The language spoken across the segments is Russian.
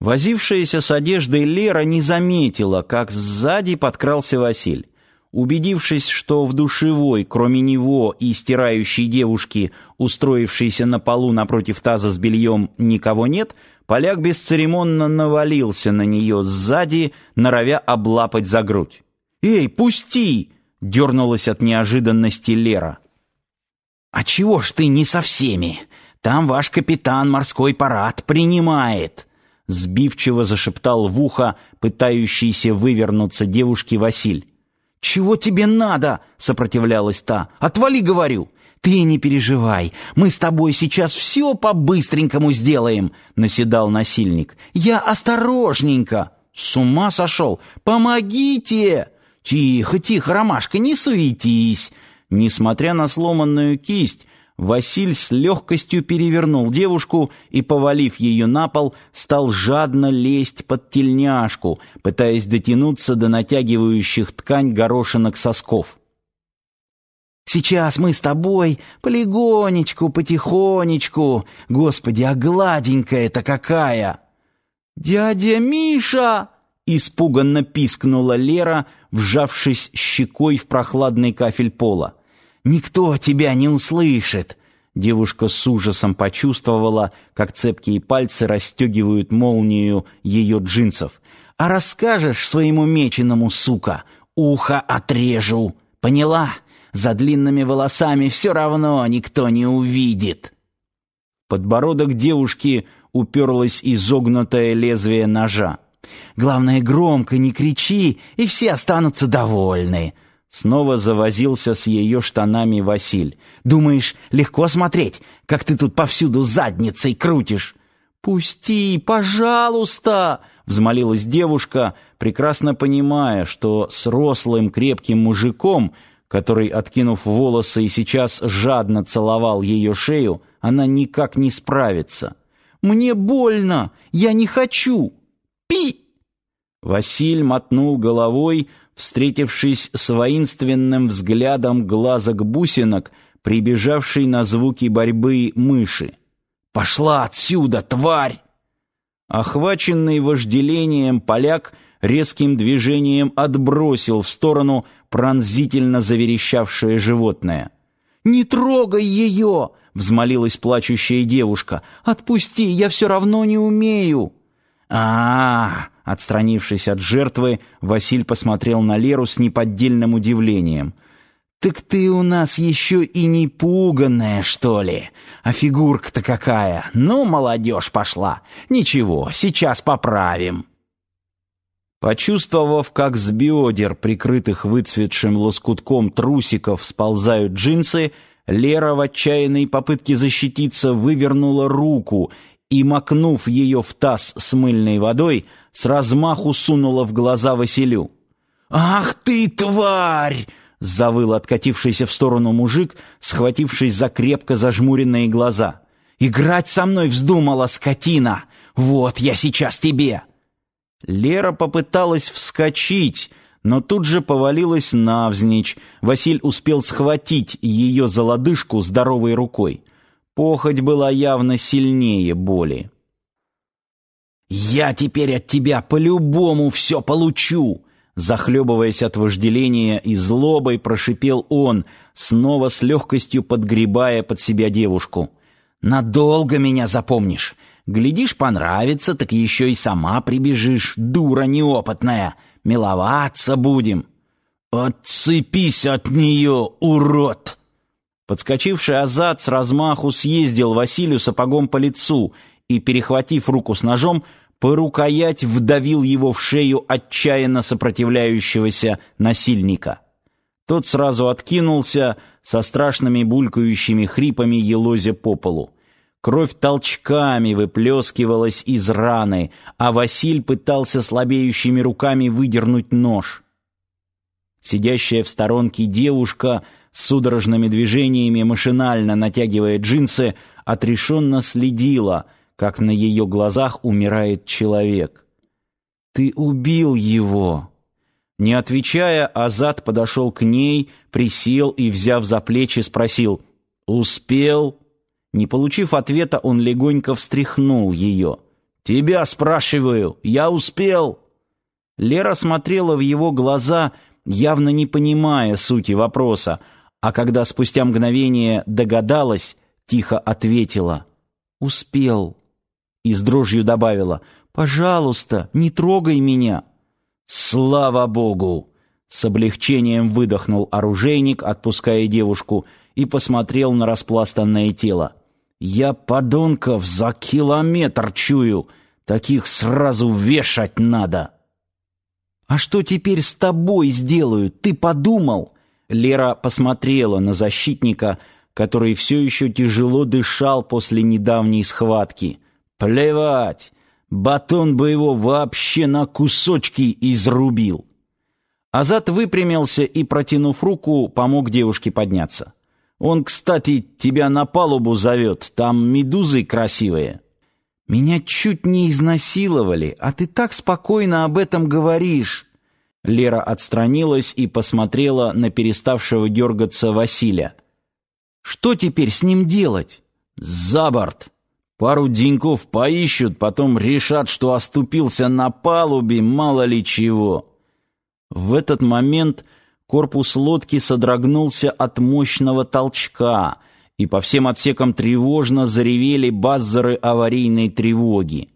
Возившаяся с одеждой Лера не заметила, как сзади подкрался Василь. Убедившись, что в душевой, кроме него и стирающей девушки, устроившейся на полу напротив таза с бельем, никого нет, поляк бесцеремонно навалился на нее сзади, норовя облапать за грудь. «Эй, пусти!» — дернулась от неожиданности Лера. «А чего ж ты не со всеми? Там ваш капитан морской парад принимает!» Сбивчиво зашептал в ухо пытающийся вывернуться девушке Василь. «Чего тебе надо?» — сопротивлялась та. «Отвали, говорю!» «Ты не переживай, мы с тобой сейчас все по-быстренькому сделаем», — наседал насильник. «Я осторожненько». «С ума сошел! Помогите!» «Тихо, тихо, Ромашка, не суетись!» Несмотря на сломанную кисть, Василь с легкостью перевернул девушку и, повалив ее на пол, стал жадно лезть под тельняшку, пытаясь дотянуться до натягивающих ткань горошинок сосков. «Сейчас мы с тобой полегонечку, потихонечку. Господи, а гладенькая-то какая!» «Дядя Миша!» — испуганно пискнула Лера, вжавшись щекой в прохладный кафель пола. Никто тебя не услышит. Девушка с ужасом почувствовала, как цепкие пальцы расстегивают молнию ее джинсов. А расскажешь своему меченому, сука, ухо отрежу. Поняла? За длинными волосами все равно никто не увидит. Подбородок девушки уперлось изогнутое лезвие ножа. Главное, громко не кричи, и все останутся довольны. Снова завозился с ее штанами Василь. «Думаешь, легко смотреть, как ты тут повсюду задницей крутишь?» «Пусти, пожалуйста!» — взмолилась девушка, прекрасно понимая, что с рослым крепким мужиком, который, откинув волосы и сейчас жадно целовал ее шею, она никак не справится. «Мне больно! Я не хочу! Пи!» Василь мотнул головой, встретившись с воинственным взглядом глазок бусинок, прибежавшей на звуки борьбы мыши. «Пошла отсюда, тварь!» Охваченный вожделением поляк резким движением отбросил в сторону пронзительно заверещавшее животное. «Не трогай ее!» — взмолилась плачущая девушка. «Отпусти, я все равно не умею!» а, -а, -а Отстранившись от жертвы, Василь посмотрел на Леру с неподдельным удивлением. «Так ты у нас еще и не пуганная, что ли? А фигурка-то какая! Ну, молодежь пошла! Ничего, сейчас поправим!» Почувствовав, как с бедер, прикрытых выцветшим лоскутком трусиков, сползают джинсы, Лера в отчаянной попытке защититься вывернула руку и, макнув ее в таз с мыльной водой, с размаху сунула в глаза Василю. «Ах ты, тварь!» — завыл откатившийся в сторону мужик, схватившись за крепко зажмуренные глаза. «Играть со мной вздумала, скотина! Вот я сейчас тебе!» Лера попыталась вскочить, но тут же повалилась навзничь. Василь успел схватить ее за лодыжку здоровой рукой. Похоть была явно сильнее боли. «Я теперь от тебя по-любому все получу!» Захлебываясь от вожделения и злобой, прошипел он, снова с легкостью подгребая под себя девушку. «Надолго меня запомнишь. Глядишь, понравится, так еще и сама прибежишь, дура неопытная. Миловаться будем». «Отцепись от нее, урод!» Подскочивший Азат с размаху съездил Василию сапогом по лицу и, перехватив руку с ножом, по рукоять вдавил его в шею отчаянно сопротивляющегося насильника. Тот сразу откинулся со страшными булькающими хрипами елозя по полу. Кровь толчками выплескивалась из раны, а Василь пытался слабеющими руками выдернуть нож. Сидящая в сторонке девушка судорожными движениями машинально натягивая джинсы, отрешенно следила, как на ее глазах умирает человек. «Ты убил его!» Не отвечая, Азат подошел к ней, присел и, взяв за плечи, спросил «Успел?» Не получив ответа, он легонько встряхнул ее. «Тебя спрашиваю, я успел?» Лера смотрела в его глаза, явно не понимая сути вопроса, а когда спустя мгновение догадалась, тихо ответила «Успел». И с дрожью добавила «Пожалуйста, не трогай меня». «Слава Богу!» С облегчением выдохнул оружейник, отпуская девушку, и посмотрел на распластанное тело. «Я подонков за километр чую! Таких сразу вешать надо!» «А что теперь с тобой сделают? Ты подумал?» Лера посмотрела на защитника, который все еще тяжело дышал после недавней схватки. «Плевать! Батон бы его вообще на кусочки изрубил!» Азат выпрямился и, протянув руку, помог девушке подняться. «Он, кстати, тебя на палубу зовет, там медузы красивые». «Меня чуть не изнасиловали, а ты так спокойно об этом говоришь!» Лера отстранилась и посмотрела на переставшего дергаться Василия. «Что теперь с ним делать?» «За борт! Пару деньков поищут, потом решат, что оступился на палубе, мало ли чего!» В этот момент корпус лодки содрогнулся от мощного толчка, и по всем отсекам тревожно заревели баззеры аварийной тревоги.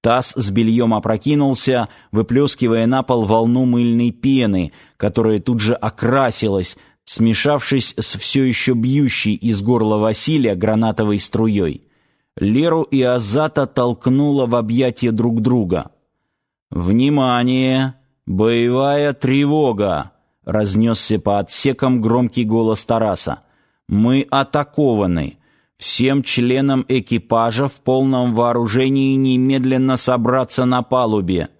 Таз с бельем опрокинулся, выплескивая на пол волну мыльной пены, которая тут же окрасилась, смешавшись с все еще бьющей из горла Василия гранатовой струей. Леру и Азата толкнуло в объятия друг друга. «Внимание!» «Боевая тревога!» — разнесся по отсекам громкий голос Тараса. «Мы атакованы. Всем членам экипажа в полном вооружении немедленно собраться на палубе.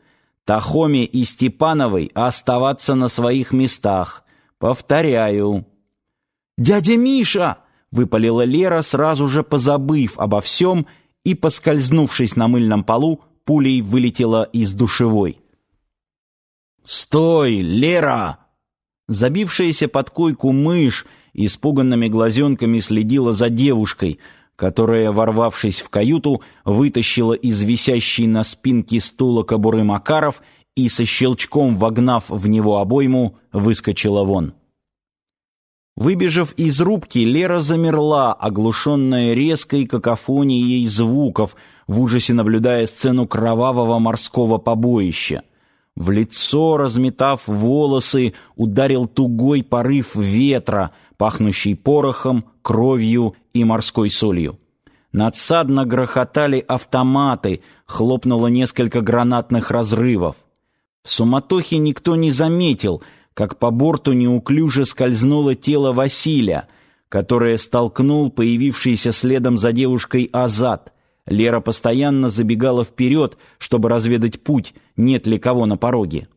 Тахоме и Степановой оставаться на своих местах. Повторяю». «Дядя Миша!» — выпалила Лера, сразу же позабыв обо всем и, поскользнувшись на мыльном полу, пулей вылетела из душевой. «Стой, Лера!» Забившаяся под койку мышь испуганными глазенками следила за девушкой, которая, ворвавшись в каюту, вытащила из висящей на спинке стула кобуры Макаров и со щелчком вогнав в него обойму, выскочила вон. Выбежав из рубки, Лера замерла, оглушенная резкой какофонией звуков, в ужасе наблюдая сцену кровавого морского побоища. В лицо, разметав волосы, ударил тугой порыв ветра, пахнущий порохом, кровью и морской солью. Надсадно грохотали автоматы, хлопнуло несколько гранатных разрывов. В суматохе никто не заметил, как по борту неуклюже скользнуло тело Василия, которое столкнул появившийся следом за девушкой Азат — Лера постоянно забегала вперед, чтобы разведать путь, нет ли кого на пороге.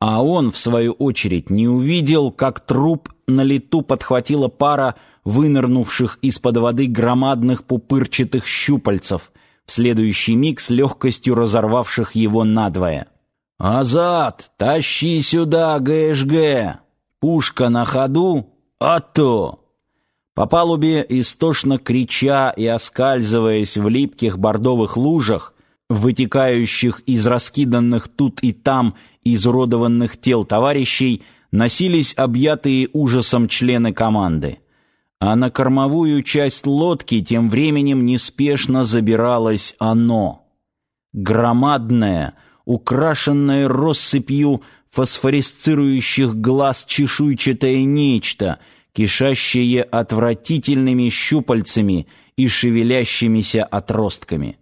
А он, в свою очередь, не увидел, как труп на лету подхватила пара вынырнувших из-под воды громадных пупырчатых щупальцев, в следующий миг с легкостью разорвавших его надвое. «Азат, тащи сюда ГШГ! Пушка на ходу? А то!» По палубе, истошно крича и оскальзываясь в липких бордовых лужах, вытекающих из раскиданных тут и там изуродованных тел товарищей, носились объятые ужасом члены команды. А на кормовую часть лодки тем временем неспешно забиралось оно. Громадное, украшенное россыпью фосфорисцирующих глаз чешуйчатое нечто — кишащее отвратительными щупальцами и шевелящимися отростками.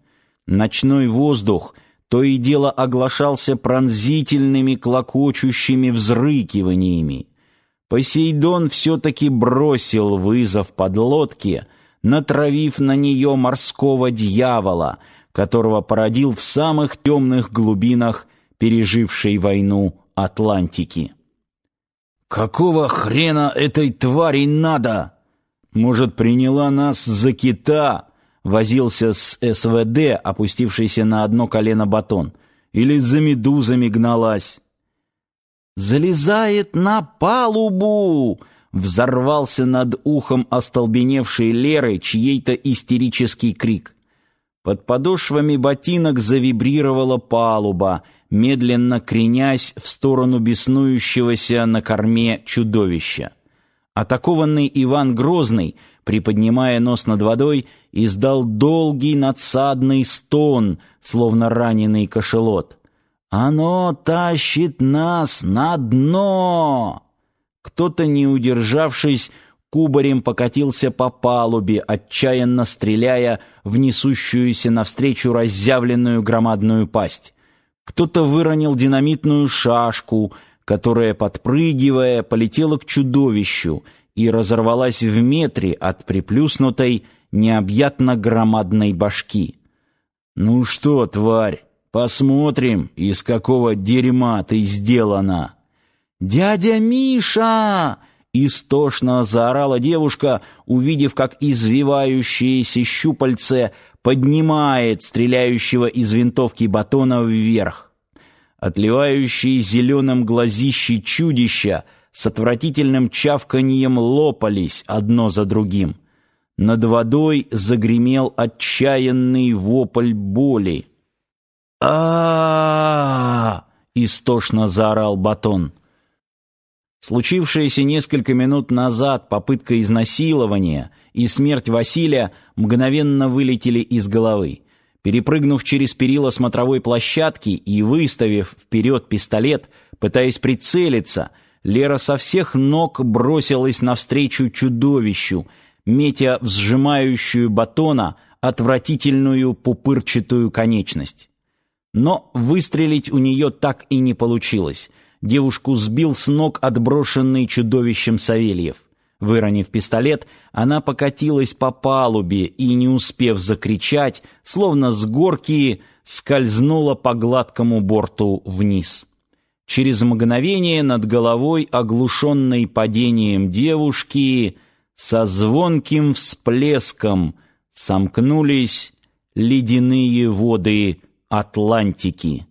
Ночной воздух то и дело оглашался пронзительными клокочущими взрыкиваниями. Посейдон все-таки бросил вызов подлодке, натравив на нее морского дьявола, которого породил в самых темных глубинах пережившей войну Атлантики. «Какого хрена этой твари надо? Может, приняла нас за кита?» Возился с СВД, опустившийся на одно колено батон. «Или за медузами гналась?» «Залезает на палубу!» Взорвался над ухом остолбеневшей Леры чьей-то истерический крик. Под подошвами ботинок завибрировала палуба, медленно кренясь в сторону беснующегося на корме чудовища. Атакованный Иван Грозный, приподнимая нос над водой, издал долгий надсадный стон, словно раненый кошелот. «Оно тащит нас на дно!» Кто-то, не удержавшись, кубарем покатился по палубе, отчаянно стреляя в несущуюся навстречу разъявленную громадную пасть. Кто-то выронил динамитную шашку, которая, подпрыгивая, полетела к чудовищу и разорвалась в метре от приплюснутой, необъятно громадной башки. «Ну что, тварь, посмотрим, из какого дерьма ты сделана!» «Дядя Миша!» Истошно заорала девушка, увидев, как извивающееся щупальце поднимает стреляющего из винтовки батона вверх. Отливающие зеленым глазищи чудища с отвратительным чавканьем лопались одно за другим. Над водой загремел отчаянный вопль боли. а, истошно заорал батон. Случившаяся несколько минут назад попытка изнасилования и смерть Василия мгновенно вылетели из головы. Перепрыгнув через перила смотровой площадки и выставив вперед пистолет, пытаясь прицелиться, Лера со всех ног бросилась навстречу чудовищу, метя в сжимающую батона отвратительную пупырчатую конечность. Но выстрелить у нее так и не получилось — девушку сбил с ног отброшенный чудовищем Савельев. Выронив пистолет, она покатилась по палубе и, не успев закричать, словно с горки, скользнула по гладкому борту вниз. Через мгновение над головой, оглушенной падением девушки, со звонким всплеском сомкнулись ледяные воды Атлантики.